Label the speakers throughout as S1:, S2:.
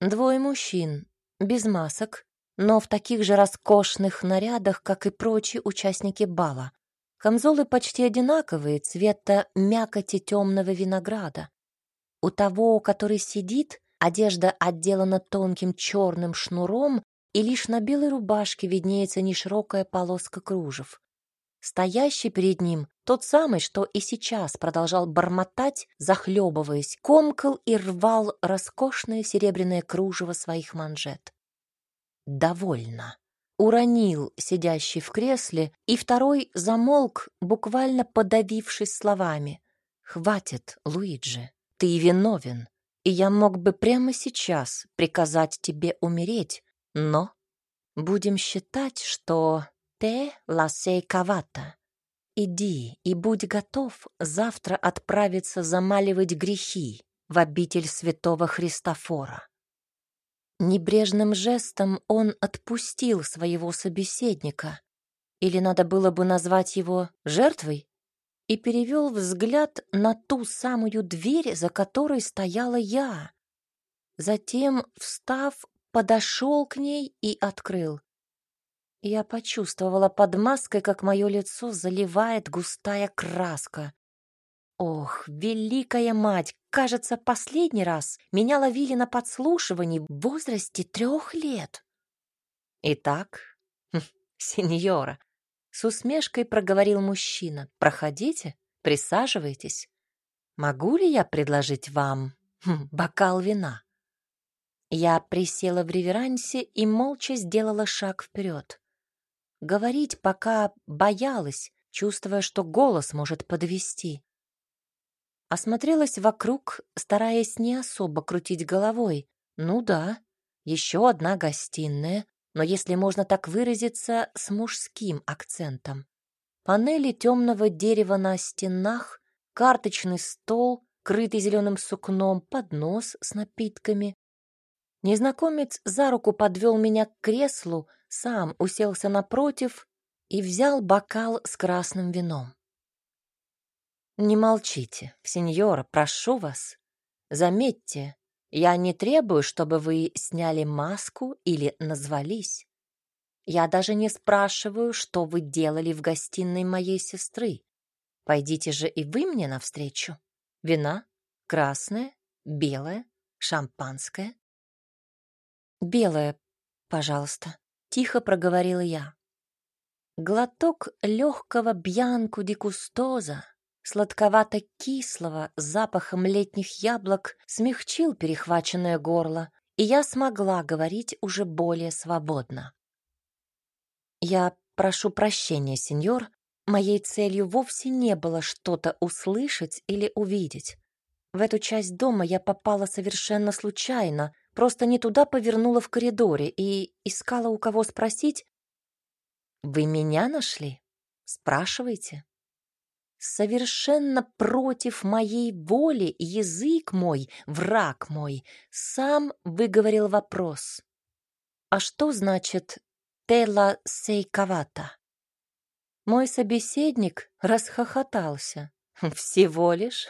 S1: Двое мужчин, без масок, но в таких же роскошных нарядах, как и прочие участники бала. Камзолы почти одинаковые, цвета мякоти темного винограда. У того, который сидит, одежда отделана тонким черным шнуром, и лишь на белой рубашке виднеется неширокая полоска кружев. Стоящий перед ним тот самый, что и сейчас продолжал бормотать, захлебываясь, комкал и рвал роскошное серебряное кружево своих манжет довольно. Уронил сидящий в кресле, и второй замолк, буквально подавившись словами. «Хватит, Луиджи, ты виновен, и я мог бы прямо сейчас приказать тебе умереть, но будем считать, что те ласей кавата. Иди и будь готов завтра отправиться замаливать грехи в обитель святого Христофора. Небрежным жестом он отпустил своего собеседника, или надо было бы назвать его жертвой, и перевел взгляд на ту самую дверь, за которой стояла я. Затем, встав, подошел к ней и открыл. Я почувствовала под маской, как мое лицо заливает густая краска. Ох, великая мать, кажется, последний раз меня ловили на подслушивании в возрасте трех лет. Итак, хм, сеньора, с усмешкой проговорил мужчина. Проходите, присаживайтесь. Могу ли я предложить вам хм, бокал вина? Я присела в реверансе и молча сделала шаг вперед. Говорить пока боялась, чувствуя, что голос может подвести. Осмотрелась вокруг, стараясь не особо крутить головой. Ну да, еще одна гостиная, но, если можно так выразиться, с мужским акцентом. Панели темного дерева на стенах, карточный стол, крытый зеленым сукном, поднос с напитками. Незнакомец за руку подвел меня к креслу, сам уселся напротив и взял бокал с красным вином. «Не молчите, сеньора, прошу вас. Заметьте, я не требую, чтобы вы сняли маску или назвались. Я даже не спрашиваю, что вы делали в гостиной моей сестры. Пойдите же и вы мне навстречу. Вина? Красное? Белое? Шампанское?» «Белое, пожалуйста», — тихо проговорила я. Глоток легкого бьянку дикустоза сладковато-кислого запахом летних яблок смягчил перехваченное горло, и я смогла говорить уже более свободно. «Я прошу прощения, сеньор, моей целью вовсе не было что-то услышать или увидеть. В эту часть дома я попала совершенно случайно, просто не туда повернула в коридоре и искала у кого спросить. «Вы меня нашли? Спрашивайте». Совершенно против моей воли язык мой, враг мой, сам выговорил вопрос. А что значит «тела сейковата»? Мой собеседник расхохотался. Всего лишь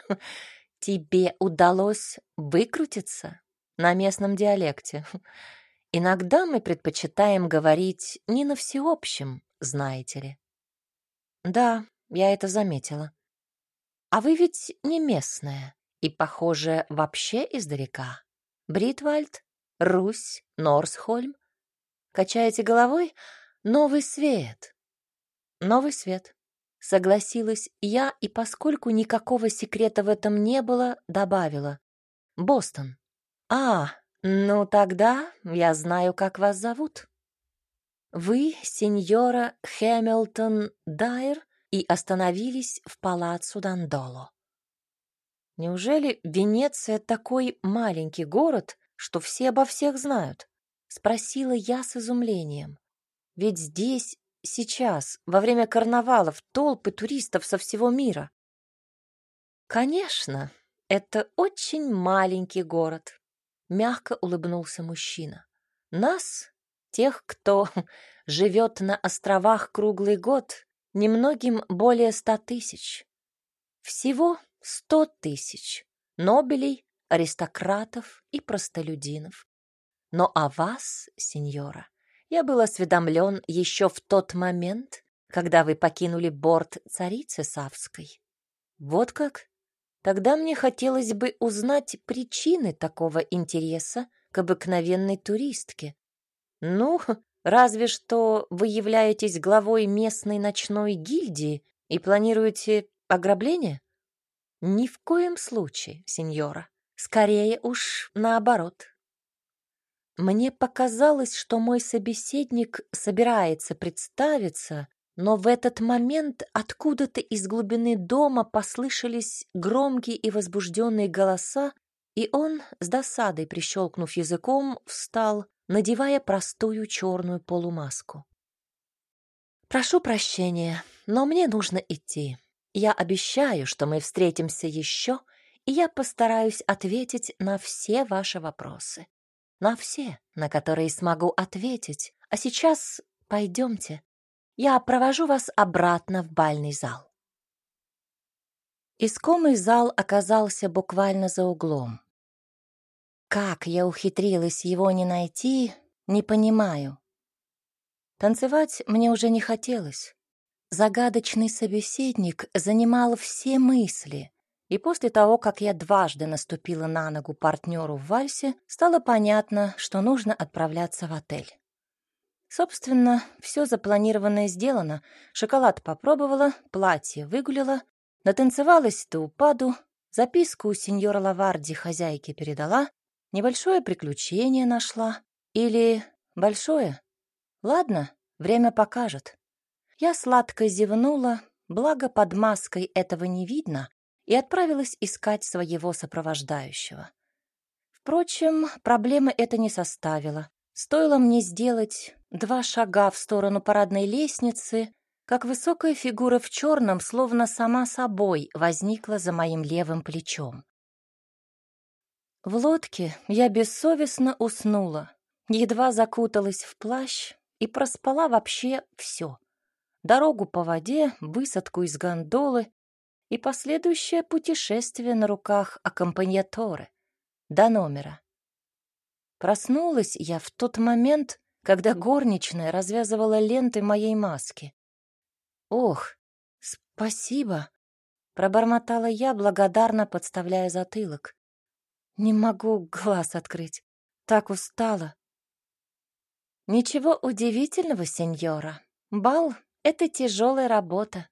S1: тебе удалось выкрутиться на местном диалекте. Иногда мы предпочитаем говорить не на всеобщем, знаете ли. Да, я это заметила. А вы ведь не местная и, похоже, вообще издалека. Бритвальд, Русь, Норсхольм. Качаете головой? Новый свет. Новый свет. Согласилась я, и поскольку никакого секрета в этом не было, добавила. Бостон. А, ну тогда я знаю, как вас зовут. Вы, сеньора Хэмилтон Дайер, и остановились в палаццо Дандоло. Неужели Венеция такой маленький город, что все обо всех знают? Спросила я с изумлением. Ведь здесь, сейчас, во время карнавалов, толпы туристов со всего мира. Конечно, это очень маленький город, мягко улыбнулся мужчина. Нас, тех, кто живет на островах круглый год, немногим более ста тысяч. Всего сто тысяч нобелей, аристократов и простолюдинов. Но о вас, сеньора, я был осведомлен еще в тот момент, когда вы покинули борт царицы Савской. Вот как? Тогда мне хотелось бы узнать причины такого интереса к обыкновенной туристке. Ну, разве что вы являетесь главой местной ночной гильдии и планируете ограбление? Ни в коем случае, сеньора. Скорее уж наоборот. Мне показалось, что мой собеседник собирается представиться, но в этот момент откуда-то из глубины дома послышались громкие и возбужденные голоса, и он, с досадой прищелкнув языком, встал, надевая простую черную полумаску. «Прошу прощения, но мне нужно идти. Я обещаю, что мы встретимся еще, и я постараюсь ответить на все ваши вопросы на все, на которые смогу ответить. А сейчас пойдемте. Я провожу вас обратно в бальный зал. Искомый зал оказался буквально за углом. Как я ухитрилась его не найти, не понимаю. Танцевать мне уже не хотелось. Загадочный собеседник занимал все мысли, и после того, как я дважды наступила на ногу партнеру в вальсе, стало понятно, что нужно отправляться в отель. Собственно, все запланированное сделано. Шоколад попробовала, платье выгулила, натанцевалась до упаду, записку у сеньора Лаварди хозяйке передала, небольшое приключение нашла. Или большое? Ладно, время покажет. Я сладко зевнула, благо под маской этого не видно, и отправилась искать своего сопровождающего. Впрочем, проблемы это не составило. Стоило мне сделать два шага в сторону парадной лестницы, как высокая фигура в черном, словно сама собой, возникла за моим левым плечом. В лодке я бессовестно уснула, едва закуталась в плащ и проспала вообще все. Дорогу по воде, высадку из гондолы, и последующее путешествие на руках аккомпаньяторы до номера. Проснулась я в тот момент, когда горничная развязывала ленты моей маски. «Ох, спасибо!» — пробормотала я, благодарно подставляя затылок. «Не могу глаз открыть, так устала». «Ничего удивительного, сеньора. Бал — это тяжелая работа.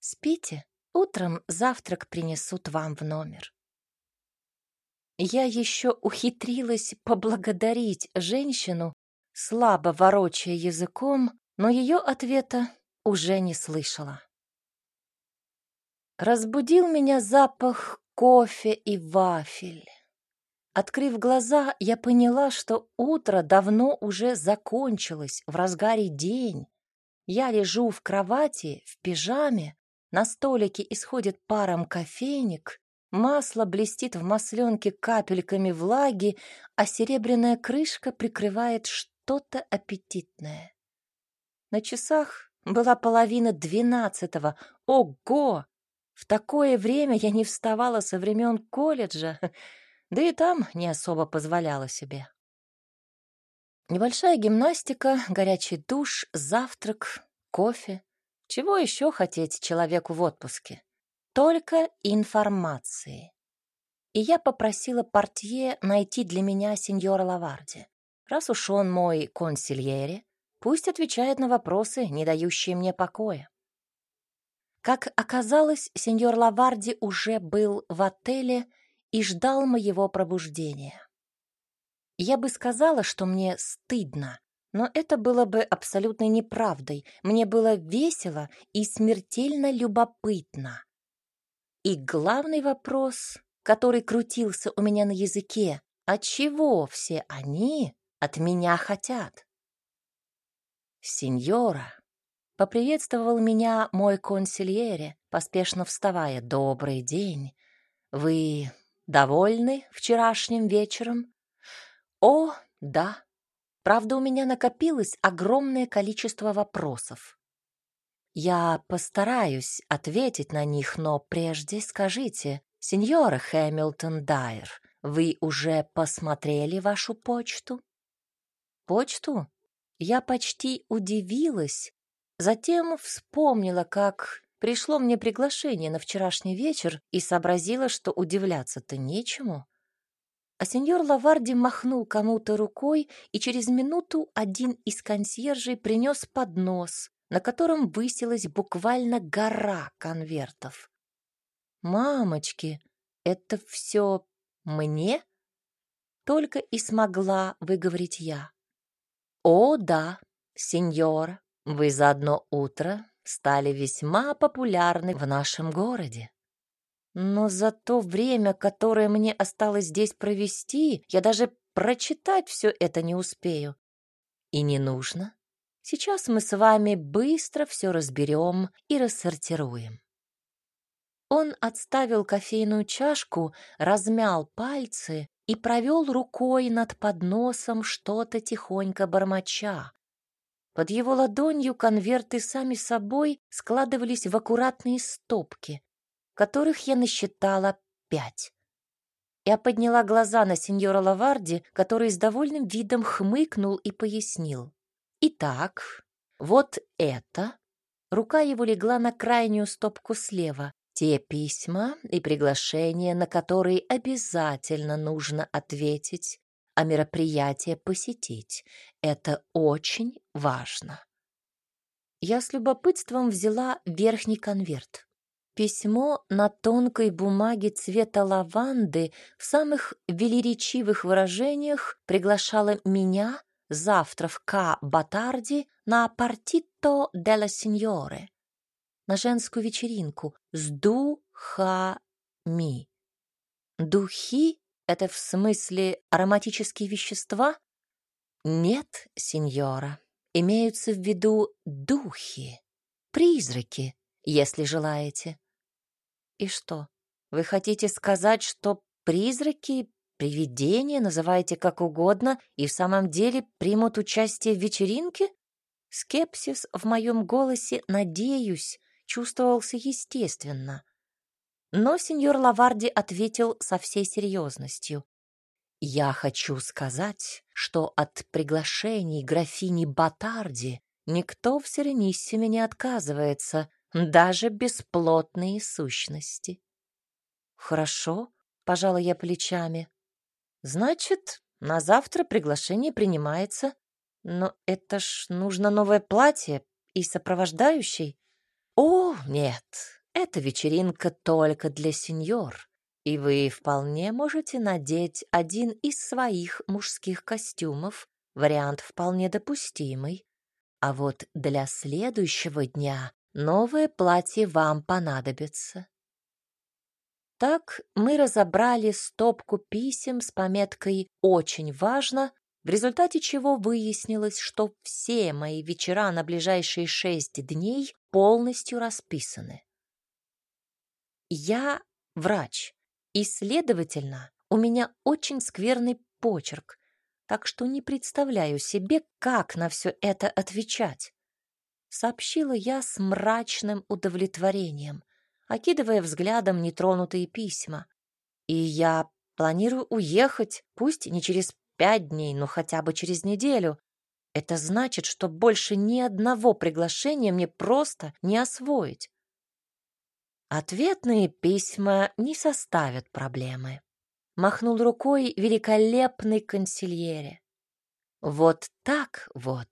S1: Спите». Утром завтрак принесут вам в номер. Я еще ухитрилась поблагодарить женщину, слабо ворочая языком, но ее ответа уже не слышала. Разбудил меня запах кофе и вафель. Открыв глаза, я поняла, что утро давно уже закончилось, в разгаре день. Я лежу в кровати, в пижаме, на столике исходит паром кофейник, масло блестит в масленке капельками влаги, а серебряная крышка прикрывает что-то аппетитное. На часах была половина двенадцатого. Ого! В такое время я не вставала со времен колледжа, да и там не особо позволяла себе. Небольшая гимнастика, горячий душ, завтрак, кофе. Чего еще хотеть человеку в отпуске? Только информации. И я попросила портье найти для меня сеньора Лаварди. Раз уж он мой консильери, пусть отвечает на вопросы, не дающие мне покоя. Как оказалось, сеньор Лаварди уже был в отеле и ждал моего пробуждения. Я бы сказала, что мне стыдно, но это было бы абсолютной неправдой. Мне было весело и смертельно любопытно. И главный вопрос, который крутился у меня на языке, а чего все они от меня хотят? «Сеньора», — поприветствовал меня мой консильере, поспешно вставая. «Добрый день. Вы довольны вчерашним вечером?» «О, да», Правда, у меня накопилось огромное количество вопросов. Я постараюсь ответить на них, но прежде скажите, сеньора Хэмилтон Дайер, вы уже посмотрели вашу почту? Почту? Я почти удивилась, затем вспомнила, как пришло мне приглашение на вчерашний вечер и сообразила, что удивляться-то нечему. А сеньор Лаварди махнул кому-то рукой, и через минуту один из консьержей принес поднос, на котором высилась буквально гора конвертов. «Мамочки, это все мне?» Только и смогла выговорить я. «О, да, сеньора, вы за одно утро стали весьма популярны в нашем городе. Но за то время, которое мне осталось здесь провести, я даже прочитать все это не успею. И не нужно. Сейчас мы с вами быстро все разберем и рассортируем. Он отставил кофейную чашку, размял пальцы и провел рукой над подносом что-то тихонько бормоча. Под его ладонью конверты сами собой складывались в аккуратные стопки, которых я насчитала пять. Я подняла глаза на сеньора Лаварди, который с довольным видом хмыкнул и пояснил. «Итак, вот это...» Рука его легла на крайнюю стопку слева. Те письма и приглашения, на которые обязательно нужно ответить, а мероприятие посетить. Это очень важно. Я с любопытством взяла верхний конверт. Письмо на тонкой бумаге цвета лаванды в самых велеречивых выражениях приглашало меня завтра в К. Батарди на «Партито делла Синьоре» на женскую вечеринку с духами. Духи — это в смысле ароматические вещества? Нет, сеньора, имеются в виду духи, призраки, если желаете. И что, вы хотите сказать, что призраки, привидения, называйте как угодно, и в самом деле примут участие в вечеринке? Скепсис в моем голосе, надеюсь, чувствовался естественно. Но сеньор Лаварди ответил со всей серьезностью. «Я хочу сказать, что от приглашений графини Батарди никто в Серениссиме не отказывается, даже бесплотные сущности». «Хорошо», — пожала я плечами. «Значит, на завтра приглашение принимается. Но это ж нужно новое платье и сопровождающий. «О, нет, эта вечеринка только для сеньор, и вы вполне можете надеть один из своих мужских костюмов, вариант вполне допустимый. А вот для следующего дня новое платье вам понадобится». Так мы разобрали стопку писем с пометкой «Очень важно», в результате чего выяснилось, что все мои вечера на ближайшие шесть дней полностью расписаны. Я врач, и, следовательно, у меня очень скверный почерк, так что не представляю себе, как на все это отвечать. Сообщила я с мрачным удовлетворением, окидывая взглядом нетронутые письма. И я планирую уехать, пусть не через пять дней, но хотя бы через неделю. Это значит, что больше ни одного приглашения мне просто не освоить. Ответные письма не составят проблемы. Махнул рукой великолепный консильере. Вот так вот.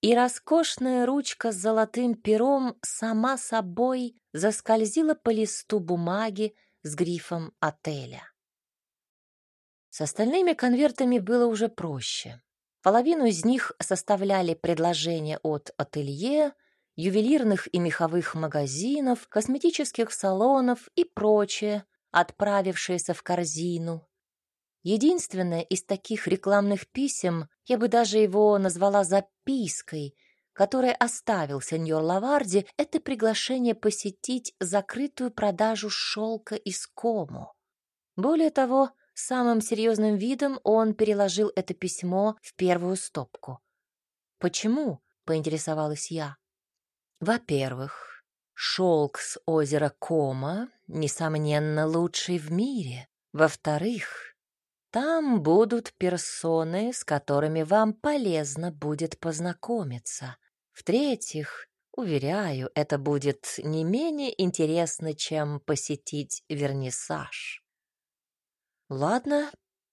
S1: И роскошная ручка с золотым пером сама собой заскользила по листу бумаги с грифом отеля. С остальными конвертами было уже проще. Половину из них составляли предложения от ателье, ювелирных и меховых магазинов, косметических салонов и прочее, отправившееся в корзину. Единственное из таких рекламных писем, я бы даже его назвала запиской, которое оставил сеньор Лаварди, это приглашение посетить закрытую продажу шелка из Кому. Более того, Самым серьезным видом он переложил это письмо в первую стопку. «Почему?» — поинтересовалась я. «Во-первых, шелк с озера Кома, несомненно, лучший в мире. Во-вторых, Там будут персоны, с которыми вам полезно будет познакомиться. В-третьих, уверяю, это будет не менее интересно, чем посетить вернисаж. Ладно,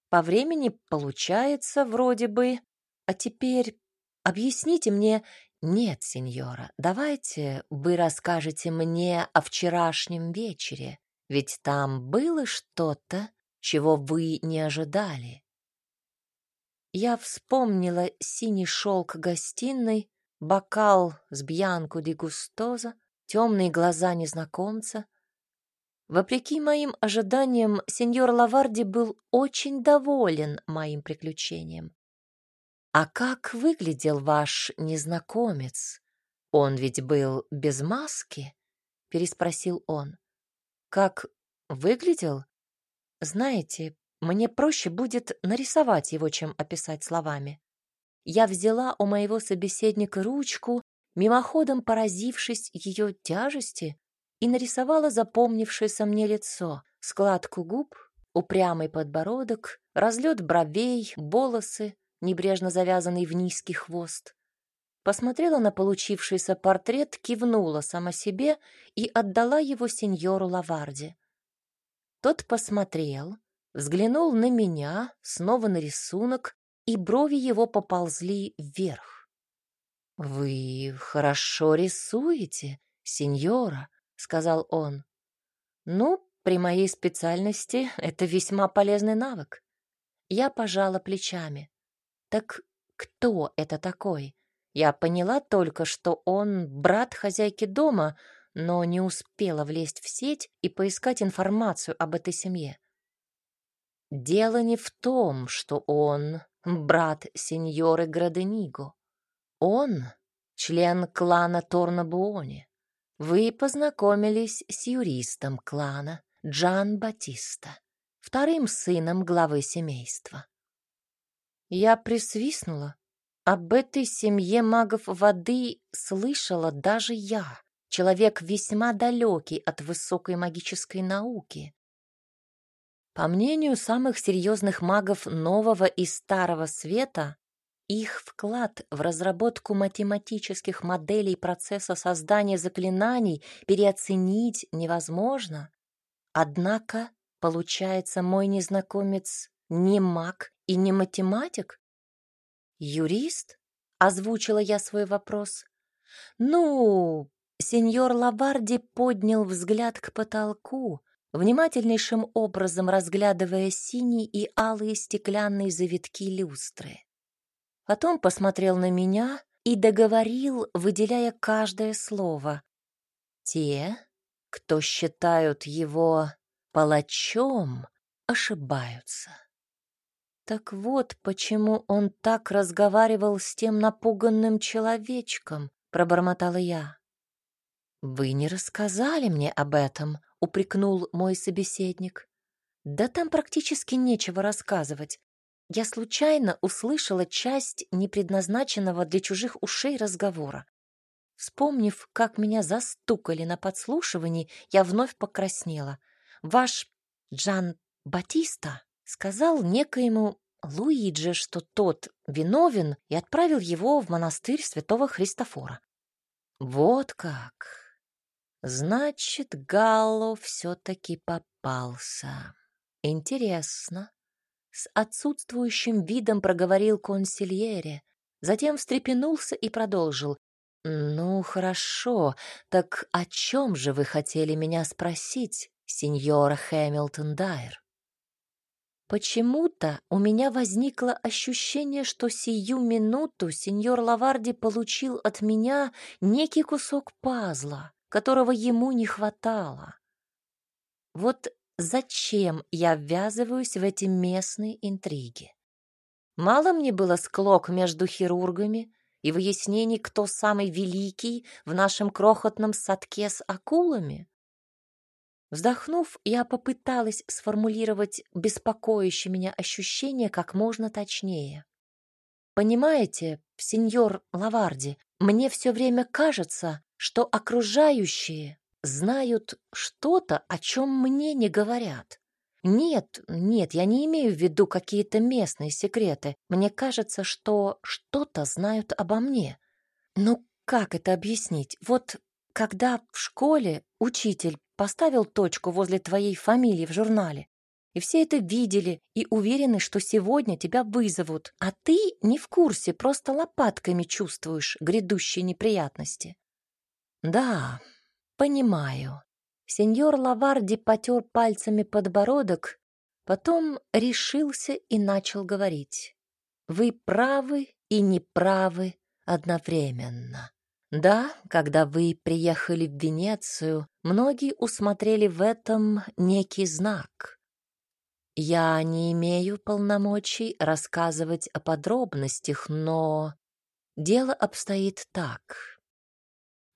S1: по времени получается вроде бы. А теперь объясните мне... Нет, сеньора, давайте вы расскажете мне о вчерашнем вечере, ведь там было что-то, чего вы не ожидали. Я вспомнила синий шелк гостиной, бокал с бьянку ди густоза, темные глаза незнакомца. Вопреки моим ожиданиям, сеньор Лаварди был очень доволен моим приключением. «А как выглядел ваш незнакомец? Он ведь был без маски?» — переспросил он. «Как выглядел? Знаете, мне проще будет нарисовать его, чем описать словами. Я взяла у моего собеседника ручку, мимоходом поразившись ее тяжести, и нарисовала запомнившееся мне лицо, складку губ, упрямый подбородок, разлет бровей, волосы, небрежно завязанный в низкий хвост. Посмотрела на получившийся портрет, кивнула сама себе и отдала его сеньору Лаварди. Тот посмотрел, взглянул на меня, снова на рисунок, и брови его поползли вверх. «Вы хорошо рисуете, сеньора», — сказал он. «Ну, при моей специальности это весьма полезный навык». Я пожала плечами. «Так кто это такой?» Я поняла только, что он брат хозяйки дома — но не успела влезть в сеть и поискать информацию об этой семье. Дело не в том, что он брат сеньоры Градениго. Он член клана Торнабуони. Вы познакомились с юристом клана Джан Батиста, вторым сыном главы семейства. Я присвистнула. Об этой семье магов воды слышала даже я человек весьма далекий от высокой магической науки. По мнению самых серьезных магов нового и старого света, их вклад в разработку математических моделей процесса создания заклинаний переоценить невозможно. Однако, получается, мой незнакомец не маг и не математик? Юрист? Озвучила я свой вопрос. Ну, Сеньор Лабарди поднял взгляд к потолку, внимательнейшим образом разглядывая синие и алые стеклянные завитки люстры. Потом посмотрел на меня и договорил, выделяя каждое слово. Те, кто считают его палачом, ошибаются. Так вот, почему он так разговаривал с тем напуганным человечком, пробормотала я. «Вы не рассказали мне об этом», — упрекнул мой собеседник. «Да там практически нечего рассказывать. Я случайно услышала часть непредназначенного для чужих ушей разговора. Вспомнив, как меня застукали на подслушивании, я вновь покраснела. Ваш Джан Батиста сказал некоему Луиджи, что тот виновен, и отправил его в монастырь святого Христофора. Вот как! Значит, Галло все-таки попался. Интересно. С отсутствующим видом проговорил консильере, затем встрепенулся и продолжил. «Ну, хорошо, так о чем же вы хотели меня спросить, сеньора Хэмилтон Дайер?» Почему-то у меня возникло ощущение, что сию минуту сеньор Лаварди получил от меня некий кусок пазла, которого ему не хватало. Вот зачем я ввязываюсь в эти местные интриги? Мало мне было склок между хирургами и выяснений, кто самый великий в нашем крохотном садке с акулами? Вздохнув, я попыталась сформулировать беспокоящее меня ощущение как можно точнее. Понимаете, сеньор Лаварди, мне все время кажется, что окружающие знают что-то, о чем мне не говорят. Нет, нет, я не имею в виду какие-то местные секреты. Мне кажется, что что-то знают обо мне. Ну, как это объяснить? Вот когда в школе учитель поставил точку возле твоей фамилии в журнале, и все это видели и уверены, что сегодня тебя вызовут, а ты не в курсе, просто лопатками чувствуешь грядущие неприятности. Да, понимаю. Сеньор Лаварди потер пальцами подбородок, потом решился и начал говорить. Вы правы и неправы одновременно. Да, когда вы приехали в Венецию, многие усмотрели в этом некий знак. Я не имею полномочий рассказывать о подробностях, но дело обстоит так.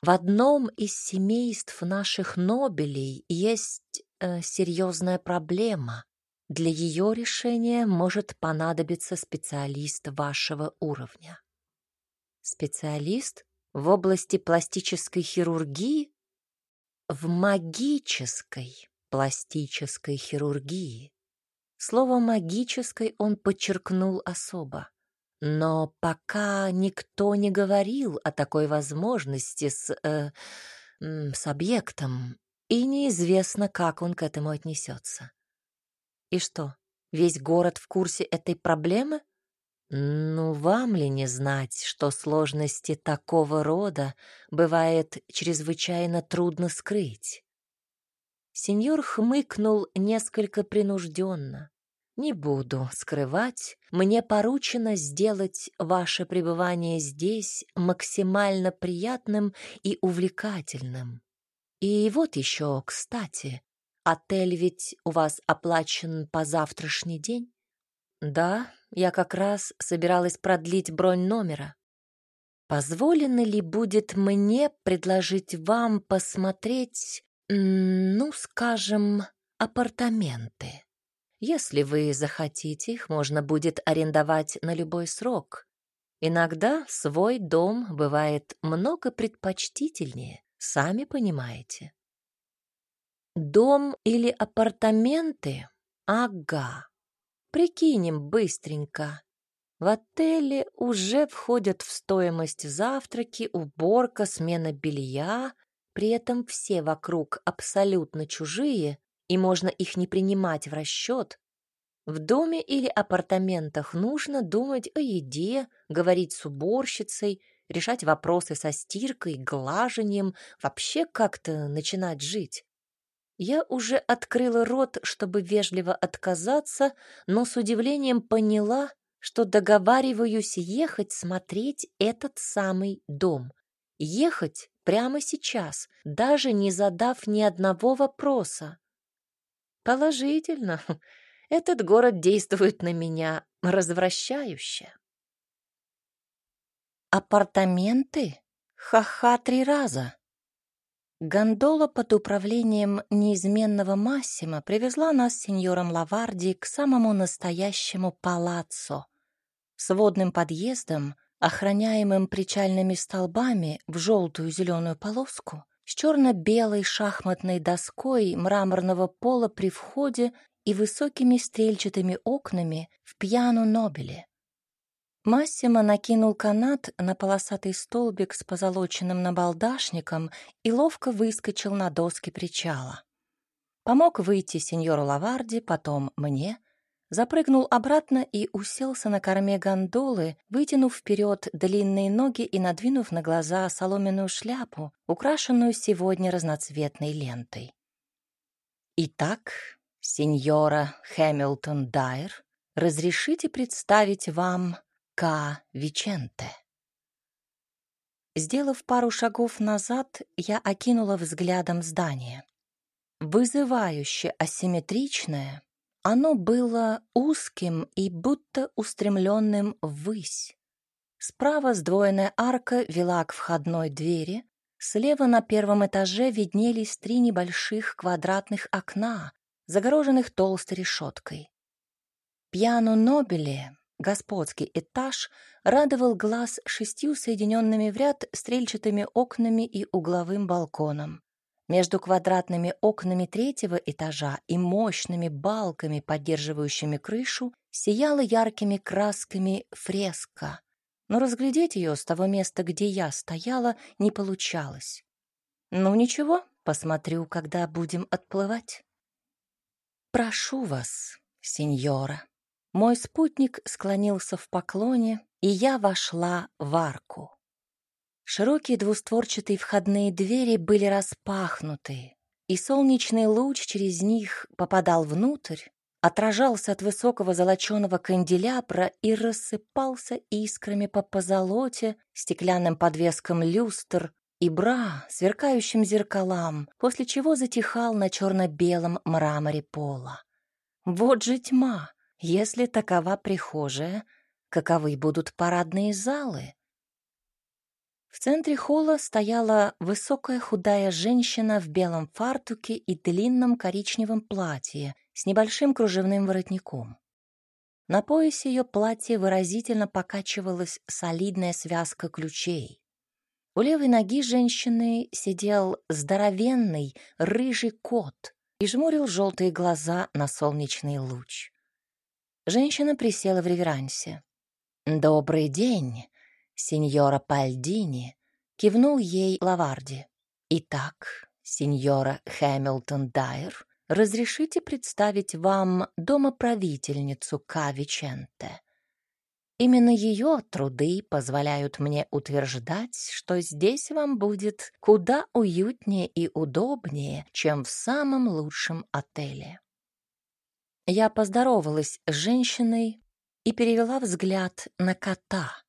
S1: В одном из семейств наших Нобелей есть э, серьезная проблема. Для ее решения может понадобиться специалист вашего уровня. Специалист в области пластической хирургии? В магической пластической хирургии. Слово «магической» он подчеркнул особо. Но пока никто не говорил о такой возможности с, э, с объектом, и неизвестно, как он к этому отнесется. И что, весь город в курсе этой проблемы? Ну, вам ли не знать, что сложности такого рода бывает чрезвычайно трудно скрыть? Сеньор хмыкнул несколько принужденно. Не буду скрывать, мне поручено сделать ваше пребывание здесь максимально приятным и увлекательным. И вот еще, кстати, отель ведь у вас оплачен по завтрашний день? Да, я как раз собиралась продлить бронь номера. Позволено ли будет мне предложить вам посмотреть, ну, скажем, апартаменты? Если вы захотите, их можно будет арендовать на любой срок. Иногда свой дом бывает много предпочтительнее, сами понимаете. Дом или апартаменты? Ага. Прикинем быстренько. В отеле уже входят в стоимость завтраки, уборка, смена белья, при этом все вокруг абсолютно чужие, и можно их не принимать в расчет, в доме или апартаментах нужно думать о еде, говорить с уборщицей, решать вопросы со стиркой, глажением, вообще как-то начинать жить. Я уже открыла рот, чтобы вежливо отказаться, но с удивлением поняла, что договариваюсь ехать смотреть этот самый дом. Ехать прямо сейчас, даже не задав ни одного вопроса. Положительно. Этот город действует на меня развращающе. Апартаменты? Ха-ха три раза. Гондола под управлением неизменного Массима привезла нас с сеньором Лаварди к самому настоящему палаццо, с водным подъездом, охраняемым причальными столбами в желтую зеленую полоску, с черно-белой шахматной доской мраморного пола при входе и высокими стрельчатыми окнами в пьяну Нобеле. Массимо накинул канат на полосатый столбик с позолоченным набалдашником и ловко выскочил на доски причала. Помог выйти сеньору Лаварди, потом мне, запрыгнул обратно и уселся на корме гондолы, вытянув вперед длинные ноги и надвинув на глаза соломенную шляпу, украшенную сегодня разноцветной лентой. Итак, сеньора Хэмилтон Дайер, разрешите представить вам К. Виченте. Сделав пару шагов назад, я окинула взглядом здание. Вызывающе асимметричное, оно было узким и будто устремленным ввысь. Справа сдвоенная арка вела к входной двери, слева на первом этаже виднелись три небольших квадратных окна, загороженных толстой решеткой. Пьяно Нобеле, господский этаж, радовал глаз шестью соединенными в ряд стрельчатыми окнами и угловым балконом. Между квадратными окнами третьего этажа и мощными балками, поддерживающими крышу, сияла яркими красками фреска, но разглядеть ее с того места, где я стояла, не получалось. Ну ничего, посмотрю, когда будем отплывать. Прошу вас, сеньора. Мой спутник склонился в поклоне, и я вошла в арку. Широкие двустворчатые входные двери были распахнуты, и солнечный луч через них попадал внутрь, отражался от высокого золоченого канделябра и рассыпался искрами по позолоте, стеклянным подвескам люстр и бра, сверкающим зеркалам, после чего затихал на черно-белом мраморе пола. Вот же тьма! Если такова прихожая, каковы будут парадные залы? В центре холла стояла высокая худая женщина в белом фартуке и длинном коричневом платье с небольшим кружевным воротником. На поясе ее платья выразительно покачивалась солидная связка ключей. У левой ноги женщины сидел здоровенный рыжий кот и жмурил желтые глаза на солнечный луч. Женщина присела в реверансе. «Добрый день!» Сеньора Пальдини, кивнул ей Лаварди. «Итак, сеньора Хэмилтон Дайер, разрешите представить вам домоправительницу Кавиченте. Именно ее труды позволяют мне утверждать, что здесь вам будет куда уютнее и удобнее, чем в самом лучшем отеле». Я поздоровалась с женщиной и перевела взгляд на кота,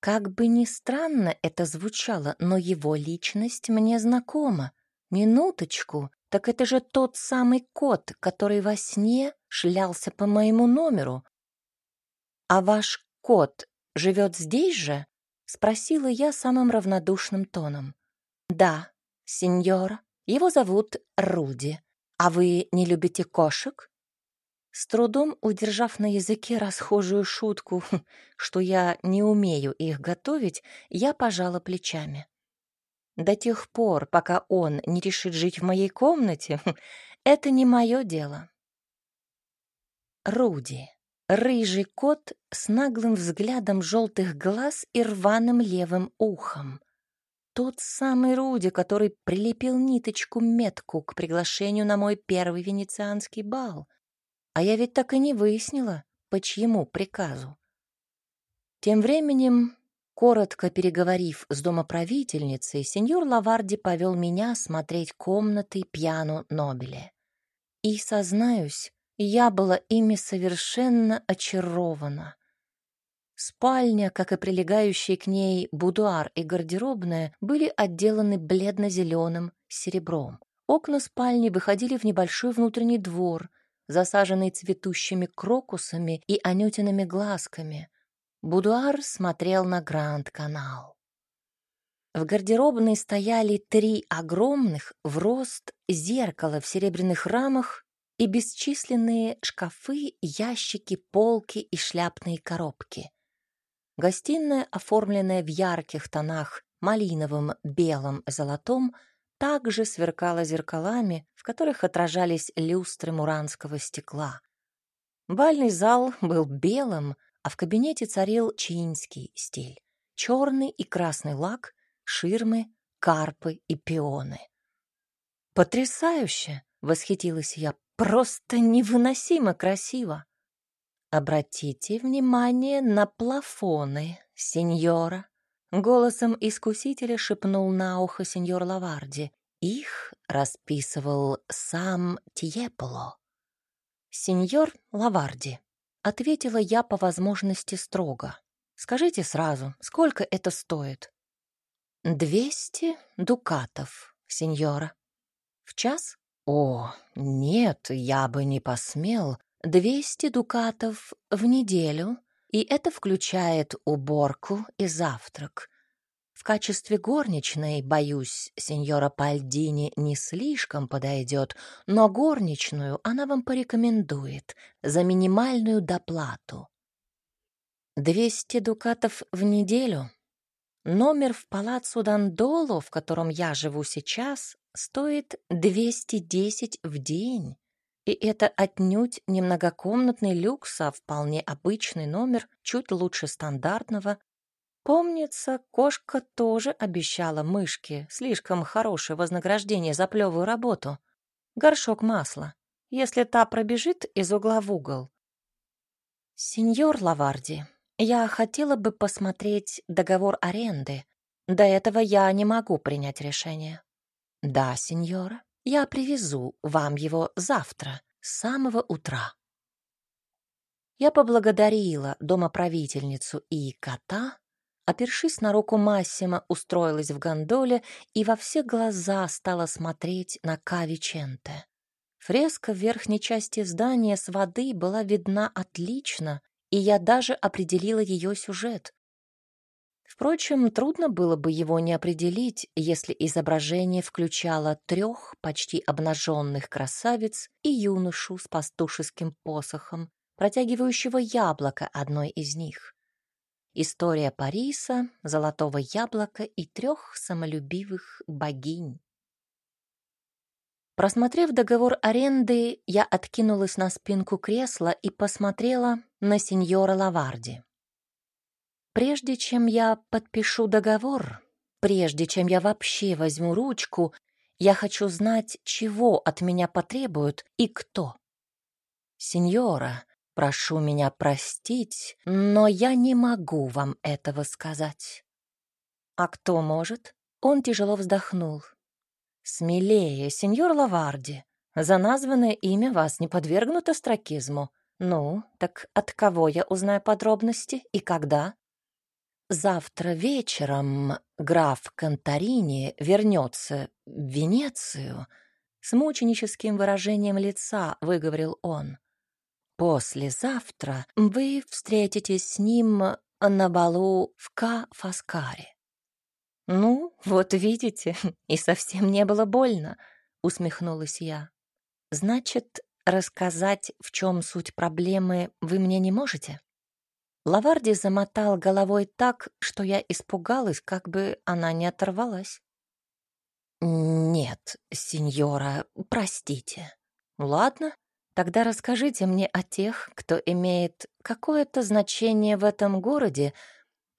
S1: как бы ни странно это звучало, но его личность мне знакома. Минуточку, так это же тот самый кот, который во сне шлялся по моему номеру. «А ваш кот живет здесь же?» — спросила я самым равнодушным тоном. «Да, сеньора. Его зовут Руди. А вы не любите кошек?» С трудом удержав на языке расхожую шутку, что я не умею их готовить, я пожала плечами. До тех пор, пока он не решит жить в моей комнате, это не мое дело. Руди. Рыжий кот с наглым взглядом желтых глаз и рваным левым ухом. Тот самый Руди, который прилепил ниточку-метку к приглашению на мой первый венецианский бал — а я ведь так и не выяснила, по чьему приказу. Тем временем, коротко переговорив с домоправительницей, сеньор Лаварди повел меня смотреть комнаты пьяну Нобеле. И, сознаюсь, я была ими совершенно очарована. Спальня, как и прилегающие к ней будуар и гардеробная, были отделаны бледно-зеленым серебром. Окна спальни выходили в небольшой внутренний двор, засаженный цветущими крокусами и анютиными глазками. Будуар смотрел на Гранд-канал. В гардеробной стояли три огромных в рост зеркала в серебряных рамах и бесчисленные шкафы, ящики, полки и шляпные коробки. Гостиная, оформленная в ярких тонах малиновым, белым, золотом, также сверкала зеркалами, в которых отражались люстры муранского стекла. Бальный зал был белым, а в кабинете царил чинский стиль. Черный и красный лак, ширмы, карпы и пионы. «Потрясающе!» — восхитилась я. «Просто невыносимо красиво!» «Обратите внимание на плафоны, сеньора», Голосом искусителя шепнул на ухо сеньор Лаварди. Их расписывал сам Тьеполо. «Сеньор Лаварди», — ответила я по возможности строго. «Скажите сразу, сколько это стоит?» «Двести дукатов, сеньора». «В час?» «О, нет, я бы не посмел. Двести дукатов в неделю и это включает уборку и завтрак. В качестве горничной, боюсь, сеньора Пальдини не слишком подойдет, но горничную она вам порекомендует за минимальную доплату. Двести дукатов в неделю. Номер в палаццо Дандоло, в котором я живу сейчас, стоит 210 в день. И это отнюдь не многокомнатный люкс, а вполне обычный номер, чуть лучше стандартного. Помнится, кошка тоже обещала мышке слишком хорошее вознаграждение за плевую работу. Горшок масла, если та пробежит из угла в угол. «Сеньор Лаварди, я хотела бы посмотреть договор аренды. До этого я не могу принять решение». «Да, сеньора, я привезу вам его завтра, с самого утра». Я поблагодарила домоправительницу и кота, опершись на руку Массима, устроилась в гондоле и во все глаза стала смотреть на Кавиченте. Фреска в верхней части здания с воды была видна отлично, и я даже определила ее сюжет. Впрочем, трудно было бы его не определить, если изображение включало трех почти обнаженных красавиц и юношу с пастушеским посохом, протягивающего яблоко одной из них. История Париса, золотого яблока и трех самолюбивых богинь. Просмотрев договор аренды, я откинулась на спинку кресла и посмотрела на сеньора Лаварди. Прежде чем я подпишу договор, прежде чем я вообще возьму ручку, я хочу знать, чего от меня потребуют и кто. Сеньора, прошу меня простить, но я не могу вам этого сказать. А кто может? Он тяжело вздохнул. Смелее, сеньор Лаварди. За названное имя вас не подвергнут остракизму. Ну, так от кого я узнаю подробности и когда? Завтра вечером граф Конторини вернется в Венецию. С мученическим выражением лица выговорил он. Послезавтра вы встретитесь с ним на балу в Ка-Фаскаре. «Ну, вот видите, и совсем не было больно», — усмехнулась я. «Значит, рассказать, в чем суть проблемы, вы мне не можете?» Лаварди замотал головой так, что я испугалась, как бы она не оторвалась. «Нет, сеньора, простите. Ладно, тогда расскажите мне о тех, кто имеет какое-то значение в этом городе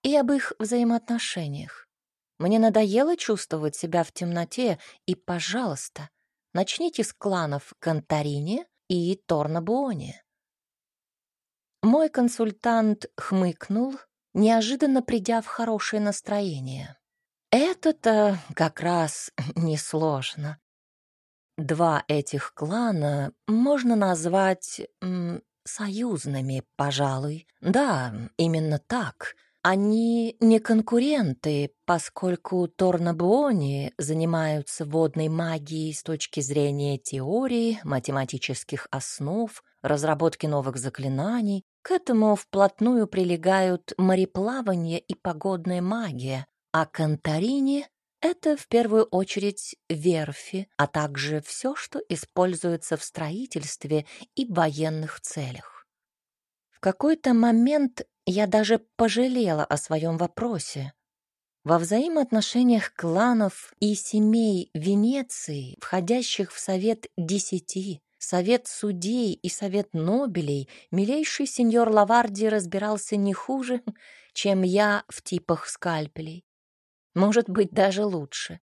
S1: и об их взаимоотношениях. Мне надоело чувствовать себя в темноте, и, пожалуйста, начните с кланов Конторини и Торнабуоне. Мой консультант хмыкнул, неожиданно придя в хорошее настроение. Это-то как раз несложно. Два этих клана можно назвать союзными, пожалуй. Да, именно так. Они не конкуренты, поскольку Торнабуони занимаются водной магией с точки зрения теории, математических основ, разработки новых заклинаний. К этому вплотную прилегают мореплавание и погодная магия, а Конторини — это в первую очередь верфи, а также все, что используется в строительстве и военных целях. В какой-то момент я даже пожалела о своем вопросе. Во взаимоотношениях кланов и семей Венеции, входящих в Совет Десяти, Совет судей и Совет Нобелей милейший сеньор Лаварди разбирался не хуже, чем я в типах скальпелей. Может быть, даже лучше.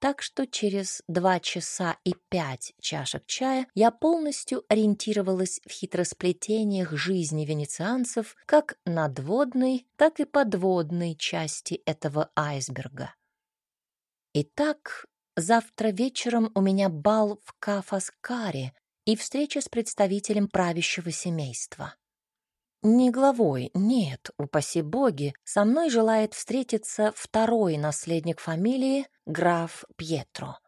S1: Так что через два часа и пять чашек чая я полностью ориентировалась в хитросплетениях жизни венецианцев как надводной, так и подводной части этого айсберга. Итак, Завтра вечером у меня бал в Кафаскаре и встреча с представителем правящего семейства. Не главой, нет, упаси боги, со мной желает встретиться второй наследник фамилии, граф Пьетро.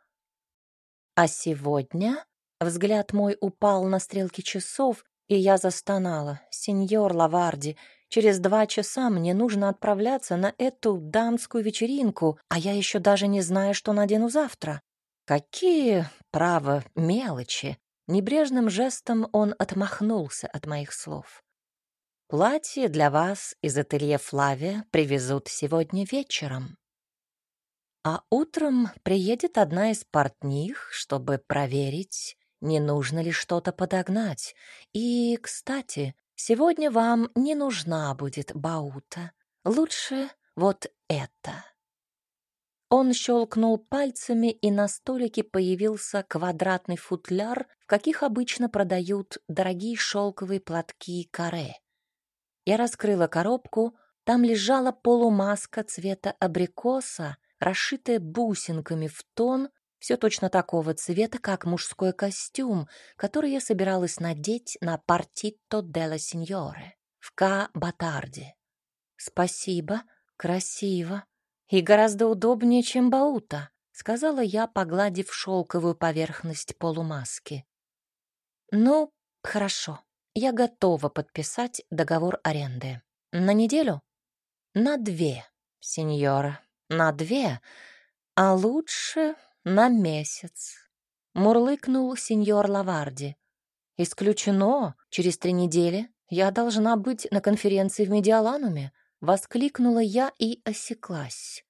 S1: А сегодня взгляд мой упал на стрелки часов, и я застонала. «Сеньор Лаварди, Через два часа мне нужно отправляться на эту дамскую вечеринку, а я еще даже не знаю, что надену завтра. Какие, право, мелочи. Небрежным жестом он отмахнулся от моих слов. Платье для вас из ателье Флавия привезут сегодня вечером. А утром приедет одна из портних, чтобы проверить, не нужно ли что-то подогнать. И, кстати, сегодня вам не нужна будет баута. Лучше вот это. Он щелкнул пальцами, и на столике появился квадратный футляр, в каких обычно продают дорогие шелковые платки каре. Я раскрыла коробку, там лежала полумаска цвета абрикоса, расшитая бусинками в тон, все точно такого цвета, как мужской костюм, который я собиралась надеть на «Партито делла Синьоре» в Ка-Батарде. «Спасибо, красиво», и гораздо удобнее, чем баута», — сказала я, погладив шелковую поверхность полумаски. «Ну, хорошо. Я готова подписать договор аренды. На неделю?» «На две, сеньора, на две, а лучше на месяц», — мурлыкнул сеньор Лаварди. «Исключено. Через три недели я должна быть на конференции в Медиалануме. Воскликнула я и осеклась.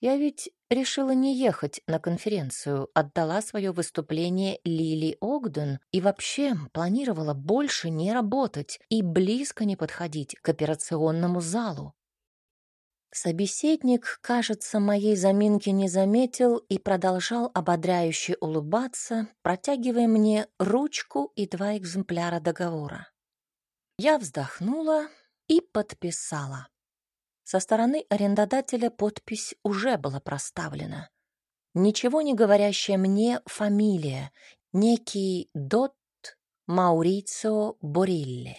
S1: Я ведь решила не ехать на конференцию, отдала свое выступление Лили Огден и вообще планировала больше не работать и близко не подходить к операционному залу. Собеседник, кажется, моей заминки не заметил и продолжал ободряюще улыбаться, протягивая мне ручку и два экземпляра договора. Я вздохнула и подписала. Со стороны арендодателя подпись уже была проставлена. Ничего не говорящая мне фамилия, некий Дот Маурицио Борилле.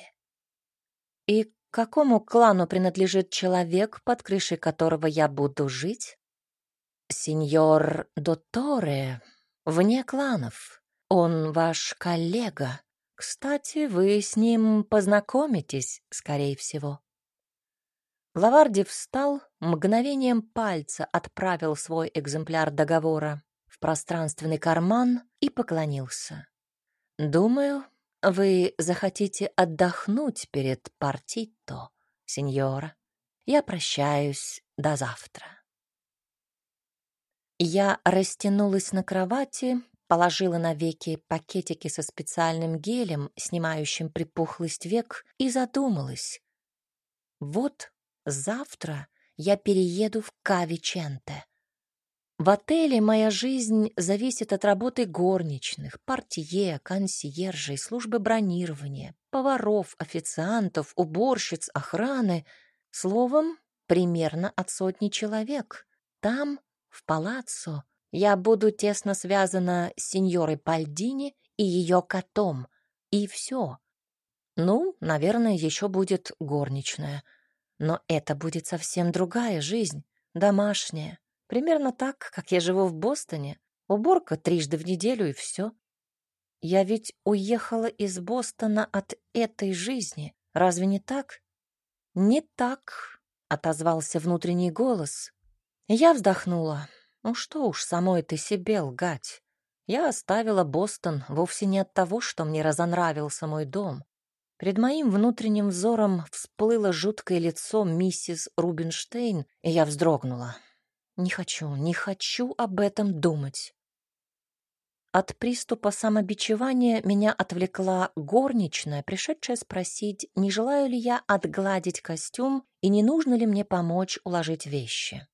S1: И какому клану принадлежит человек, под крышей которого я буду жить? Сеньор Дотторе, вне кланов. Он ваш коллега. Кстати, вы с ним познакомитесь, скорее всего. Лаварди встал, мгновением пальца отправил свой экземпляр договора в пространственный карман и поклонился. «Думаю, вы захотите отдохнуть перед партито, сеньора. Я прощаюсь до завтра». Я растянулась на кровати, положила на веки пакетики со специальным гелем, снимающим припухлость век, и задумалась. Вот завтра я перееду в Кавиченте. В отеле моя жизнь зависит от работы горничных, портье, консьержей, службы бронирования, поваров, официантов, уборщиц, охраны. Словом, примерно от сотни человек. Там, в палаццо, я буду тесно связана с сеньорой Пальдини и ее котом. И все. Ну, наверное, еще будет горничная. Но это будет совсем другая жизнь, домашняя. Примерно так, как я живу в Бостоне. Уборка трижды в неделю и все. Я ведь уехала из Бостона от этой жизни. Разве не так? Не так, отозвался внутренний голос. Я вздохнула. Ну что уж, самой ты себе лгать. Я оставила Бостон вовсе не от того, что мне разонравился мой дом. Перед моим внутренним взором всплыло жуткое лицо миссис Рубинштейн, и я вздрогнула. Не хочу, не хочу об этом думать. От приступа самобичевания меня отвлекла горничная, пришедшая спросить, не желаю ли я отгладить костюм и не нужно ли мне помочь уложить вещи.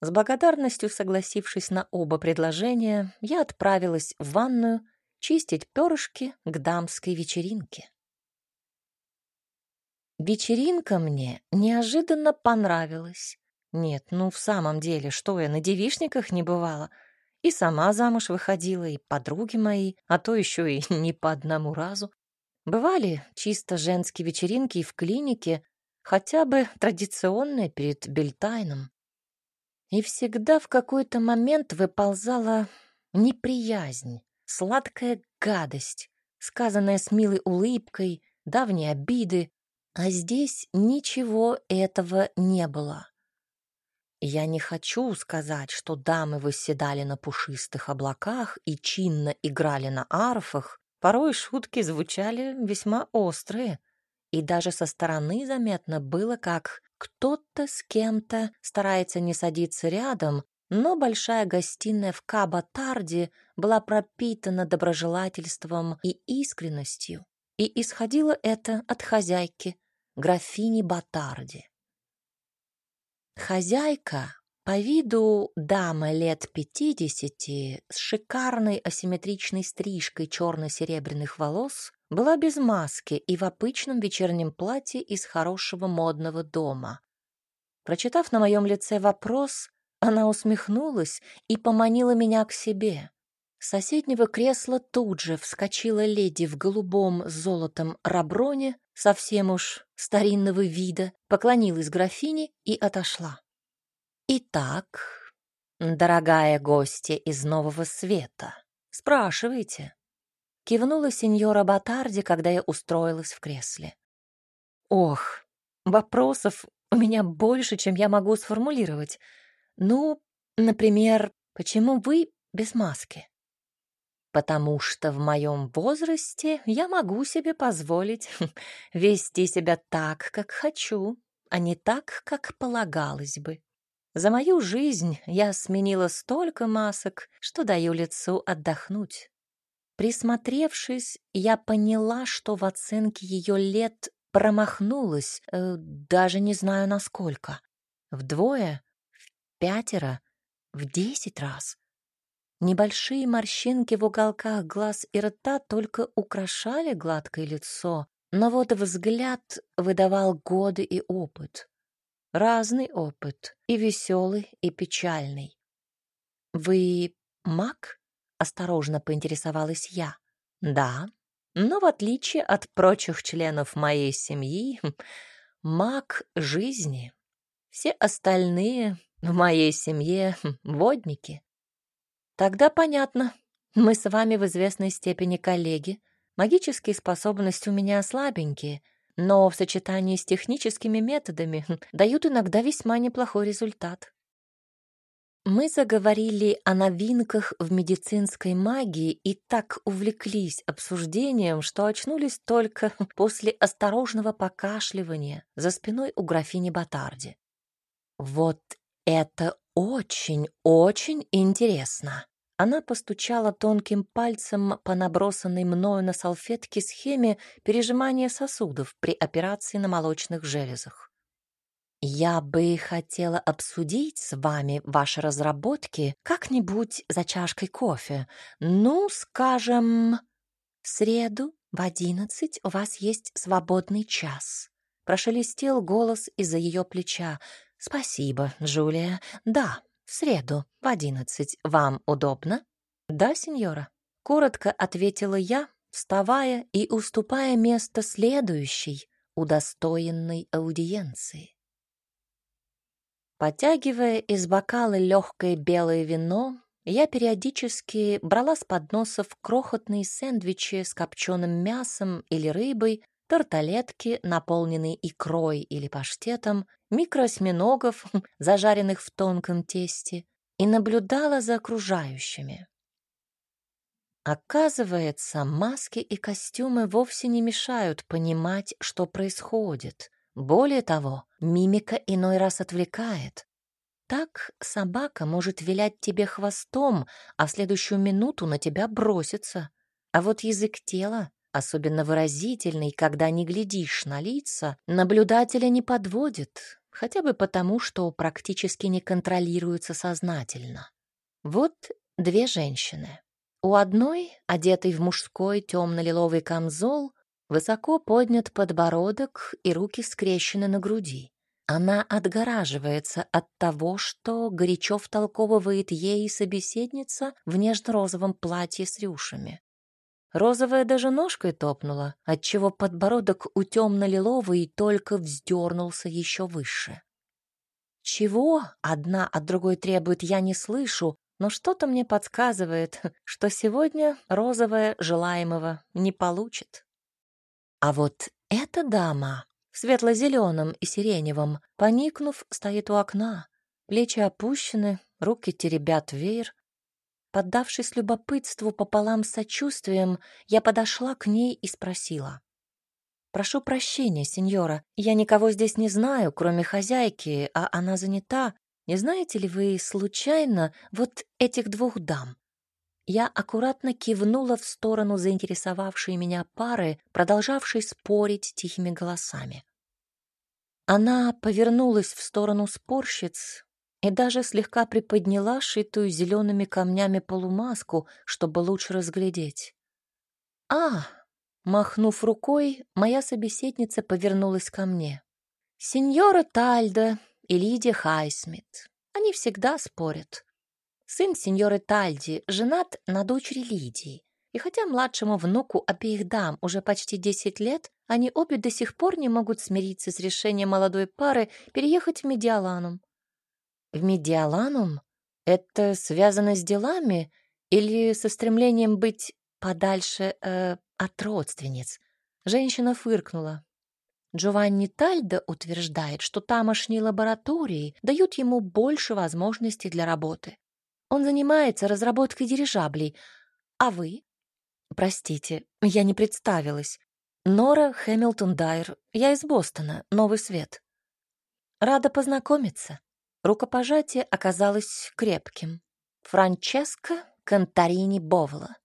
S1: С благодарностью согласившись на оба предложения, я отправилась в ванную чистить перышки к дамской вечеринке. Вечеринка мне неожиданно понравилась. Нет, ну в самом деле, что я на девишниках не бывала. И сама замуж выходила, и подруги мои, а то еще и не по одному разу. Бывали чисто женские вечеринки и в клинике, хотя бы традиционные перед Бельтайном. И всегда в какой-то момент выползала неприязнь, сладкая гадость, сказанная с милой улыбкой, давние обиды, а здесь ничего этого не было. Я не хочу сказать, что дамы восседали на пушистых облаках и чинно играли на арфах, порой шутки звучали весьма острые. и даже со стороны заметно было, как кто-то с кем-то старается не садиться рядом, но большая гостиная в Каба-Тарде была пропитана доброжелательством и искренностью, и исходило это от хозяйки, графини Батарди. Хозяйка, по виду дама лет пятидесяти, с шикарной асимметричной стрижкой черно-серебряных волос, была без маски и в обычном вечернем платье из хорошего модного дома. Прочитав на моем лице вопрос, она усмехнулась и поманила меня к себе. С соседнего кресла тут же вскочила леди в голубом с золотом раброне, совсем уж старинного вида, поклонилась графине и отошла. «Итак, дорогая гостья из Нового Света, спрашивайте». Кивнула сеньора Батарди, когда я устроилась в кресле. «Ох, вопросов у меня больше, чем я могу сформулировать. Ну, например, почему вы без маски? Потому что в моем возрасте я могу себе позволить вести себя так, как хочу, а не так, как полагалось бы. За мою жизнь я сменила столько масок, что даю лицу отдохнуть. Присмотревшись, я поняла, что в оценке ее лет промахнулась, э, даже не знаю насколько. Вдвое пятеро, в десять раз. Небольшие морщинки в уголках глаз и рта только украшали гладкое лицо, но вот взгляд выдавал годы и опыт. Разный опыт, и веселый, и печальный. «Вы маг?» — осторожно поинтересовалась я. «Да, но в отличие от прочих членов моей семьи, маг жизни. Все остальные в моей семье водники. Тогда понятно. Мы с вами в известной степени коллеги. Магические способности у меня слабенькие, но в сочетании с техническими методами дают иногда весьма неплохой результат. Мы заговорили о новинках в медицинской магии и так увлеклись обсуждением, что очнулись только после осторожного покашливания за спиной у графини Батарди. Вот это очень-очень интересно. Она постучала тонким пальцем по набросанной мною на салфетке схеме пережимания сосудов при операции на молочных железах. Я бы хотела обсудить с вами ваши разработки как-нибудь за чашкой кофе. Ну, скажем, в среду в одиннадцать у вас есть свободный час. Прошелестел голос из-за ее плеча. «Спасибо, Джулия. Да, среду в одиннадцать. Вам удобно?» «Да, сеньора», — коротко ответила я, вставая и уступая место следующей, удостоенной аудиенции. Потягивая из бокала легкое белое вино, я периодически брала с подносов крохотные сэндвичи с копченым мясом или рыбой, тарталетки, наполненные икрой или паштетом, микроосьминогов, зажаренных в тонком тесте, и наблюдала за окружающими. Оказывается, маски и костюмы вовсе не мешают понимать, что происходит. Более того, мимика иной раз отвлекает. Так собака может вилять тебе хвостом, а в следующую минуту на тебя бросится. А вот язык тела особенно выразительный, когда не глядишь на лица, наблюдателя не подводит, хотя бы потому, что практически не контролируется сознательно. Вот две женщины. У одной, одетой в мужской темно-лиловый камзол, высоко поднят подбородок и руки скрещены на груди. Она отгораживается от того, что горячо втолковывает ей собеседница в нежно-розовом платье с рюшами. Розовая даже ножкой топнула, отчего подбородок у темно-лиловый только вздернулся еще выше. Чего одна от другой требует, я не слышу, но что-то мне подсказывает, что сегодня розовая желаемого не получит. А вот эта дама в светло-зеленом и сиреневом, поникнув, стоит у окна, плечи опущены, руки теребят веер, Поддавшись любопытству пополам сочувствием, я подошла к ней и спросила. Прошу прощения, сеньора. Я никого здесь не знаю, кроме хозяйки, а она занята. Не знаете ли вы случайно вот этих двух дам? Я аккуратно кивнула в сторону заинтересовавшей меня пары, продолжавшей спорить тихими голосами. Она повернулась в сторону спорщиц и даже слегка приподняла шитую зелеными камнями полумаску, чтобы лучше разглядеть. «А!» — махнув рукой, моя собеседница повернулась ко мне. «Сеньора Тальда и Лидия Хайсмит. Они всегда спорят. Сын сеньоры Тальди женат на дочери Лидии. И хотя младшему внуку обеих дам уже почти десять лет, они обе до сих пор не могут смириться с решением молодой пары переехать в Медиаланум. В Медиаланум? Это связано с делами или со стремлением быть подальше э, от родственниц? Женщина фыркнула. Джованни Тальдо утверждает, что тамошние лаборатории дают ему больше возможностей для работы. Он занимается разработкой дирижаблей. А вы? Простите, я не представилась. Нора Хэмилтон Дайер. Я из Бостона, Новый Свет. Рада познакомиться. Рукопожатие оказалось крепким. Франческо Конторини Бовла.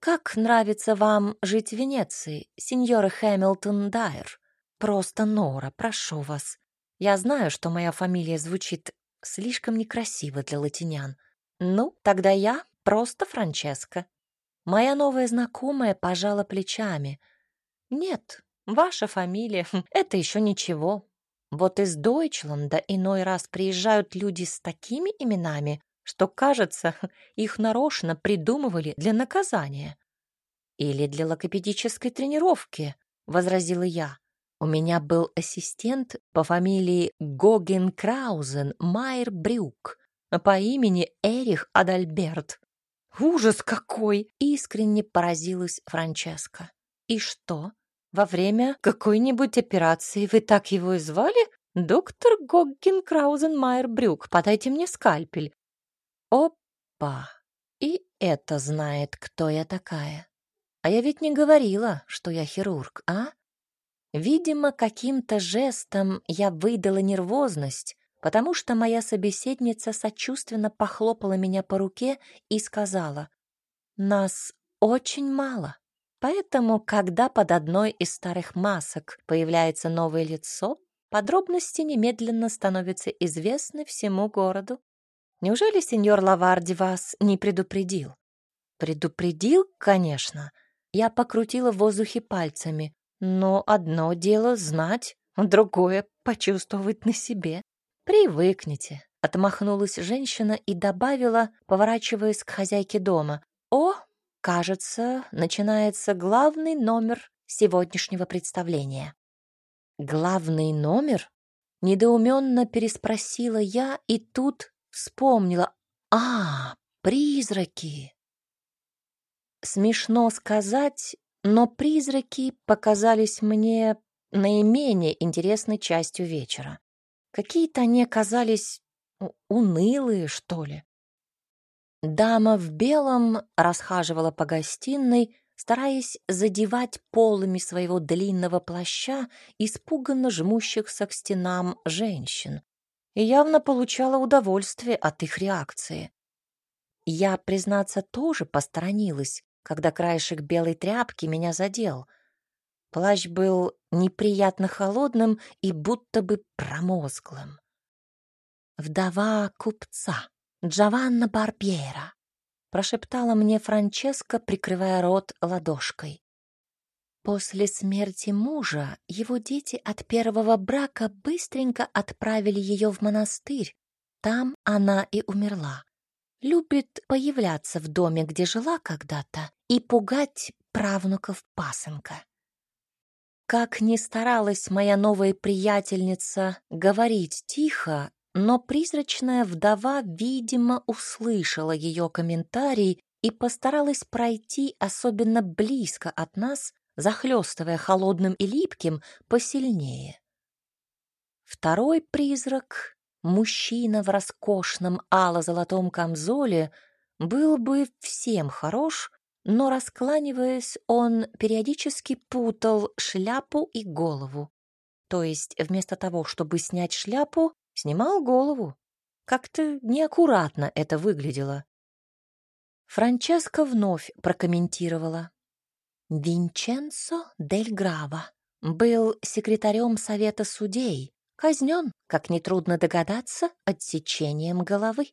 S1: Как нравится вам жить в Венеции, сеньора Хэмилтон Дайер? Просто Нора, прошу вас. Я знаю, что моя фамилия звучит слишком некрасиво для латинян, «Ну, тогда я просто Франческа». Моя новая знакомая пожала плечами. «Нет, ваша фамилия — это еще ничего. Вот из Дойчланда иной раз приезжают люди с такими именами, что, кажется, их нарочно придумывали для наказания. Или для логопедической тренировки», — возразила я. У меня был ассистент по фамилии Гоген Краузен Майер Брюк по имени Эрих Адальберт. Ужас какой! Искренне поразилась Франческа. И что? Во время какой-нибудь операции вы так его и звали? Доктор Гоггин Краузенмайер Брюк, подайте мне скальпель. Опа! И это знает, кто я такая. А я ведь не говорила, что я хирург, а? Видимо, каким-то жестом я выдала нервозность, потому что моя собеседница сочувственно похлопала меня по руке и сказала, «Нас очень мало, поэтому, когда под одной из старых масок появляется новое лицо, подробности немедленно становятся известны всему городу. Неужели сеньор Лаварди вас не предупредил?» «Предупредил, конечно». Я покрутила в воздухе пальцами, но одно дело знать, другое — почувствовать на себе. «Привыкните», — отмахнулась женщина и добавила, поворачиваясь к хозяйке дома. «О, кажется, начинается главный номер сегодняшнего представления». «Главный номер?» — недоуменно переспросила я и тут вспомнила. «А, призраки!» Смешно сказать, но призраки показались мне наименее интересной частью вечера. Какие-то они оказались унылые, что ли. Дама в белом расхаживала по гостиной, стараясь задевать полами своего длинного плаща испуганно жмущихся к стенам женщин, и явно получала удовольствие от их реакции. Я, признаться, тоже посторонилась, когда краешек белой тряпки меня задел — Плащ был неприятно холодным и будто бы промозглым. «Вдова купца, Джованна Барбьера», — прошептала мне Франческа, прикрывая рот ладошкой. После смерти мужа его дети от первого брака быстренько отправили ее в монастырь. Там она и умерла. Любит появляться в доме, где жила когда-то, и пугать правнуков пасынка. Как ни старалась моя новая приятельница говорить тихо, но призрачная вдова, видимо, услышала ее комментарий и постаралась пройти особенно близко от нас, захлестывая холодным и липким посильнее. Второй призрак, мужчина в роскошном ало-золотом камзоле, был бы всем хорош, но, раскланиваясь, он периодически путал шляпу и голову. То есть вместо того, чтобы снять шляпу, снимал голову. Как-то неаккуратно это выглядело. Франческа вновь прокомментировала. Винченцо дель Грава был секретарем Совета судей, казнен, как нетрудно догадаться, отсечением головы.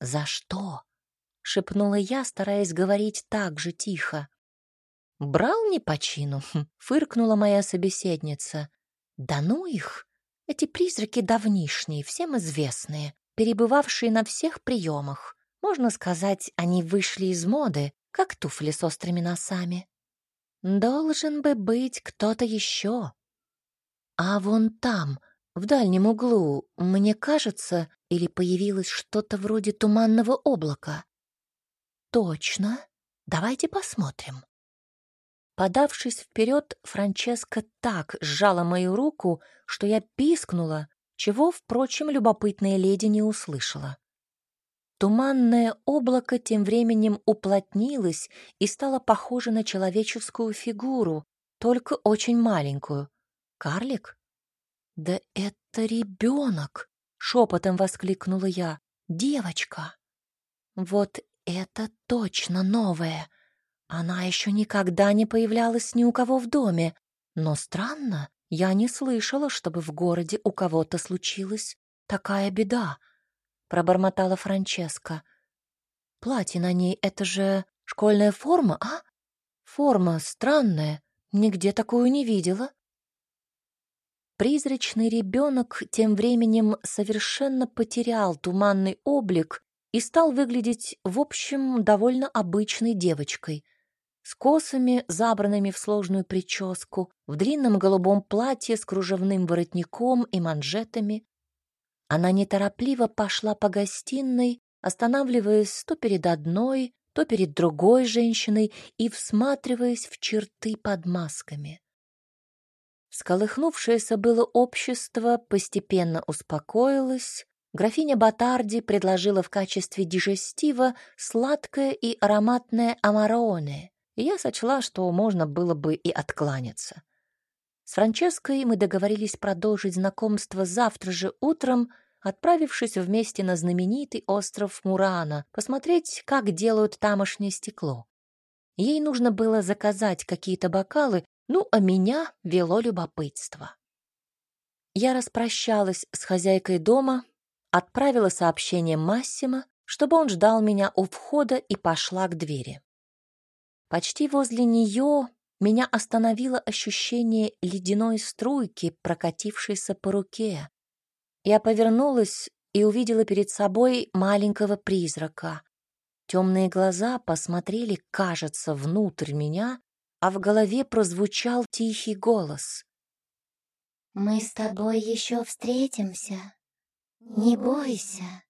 S1: «За что?» — шепнула я, стараясь говорить так же тихо. «Брал не по чину», — фыркнула моя собеседница. «Да ну их! Эти призраки давнишние, всем известные, перебывавшие на всех приемах. Можно сказать, они вышли из моды, как туфли с острыми носами. Должен бы быть кто-то еще. А вон там, в дальнем углу, мне кажется, или появилось что-то вроде туманного облака. Точно. Давайте посмотрим. Подавшись вперед, Франческа так сжала мою руку, что я пискнула, чего, впрочем, любопытная леди не услышала. Туманное облако тем временем уплотнилось и стало похоже на человеческую фигуру, только очень маленькую. Карлик? Да это ребенок! Шепотом воскликнула я. Девочка! Вот это точно новое! Она еще никогда не появлялась ни у кого в доме, но странно, я не слышала, чтобы в городе у кого-то случилась такая беда пробормотала Франческа. Платье на ней — это же школьная форма, а? Форма странная, нигде такую не видела. Призрачный ребенок тем временем совершенно потерял туманный облик и стал выглядеть, в общем, довольно обычной девочкой. С косами, забранными в сложную прическу, в длинном голубом платье с кружевным воротником и манжетами, она неторопливо пошла по гостиной, останавливаясь то перед одной, то перед другой женщиной и всматриваясь в черты под масками. Сколыхнувшееся было общество постепенно успокоилось, графиня Батарди предложила в качестве дижестива сладкое и ароматное амароне, и я сочла, что можно было бы и откланяться. С Франческой мы договорились продолжить знакомство завтра же утром, отправившись вместе на знаменитый остров Мурана, посмотреть, как делают тамошнее стекло. Ей нужно было заказать какие-то бокалы, ну, а меня вело любопытство. Я распрощалась с хозяйкой дома, отправила сообщение Массимо, чтобы он ждал меня у входа и пошла к двери. Почти возле нее меня остановило ощущение ледяной струйки, прокатившейся по руке. Я повернулась и увидела перед собой маленького призрака. Темные глаза посмотрели, кажется, внутрь меня, а в голове прозвучал тихий голос.
S2: «Мы с тобой еще встретимся. Не бойся,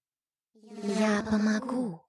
S2: я помогу».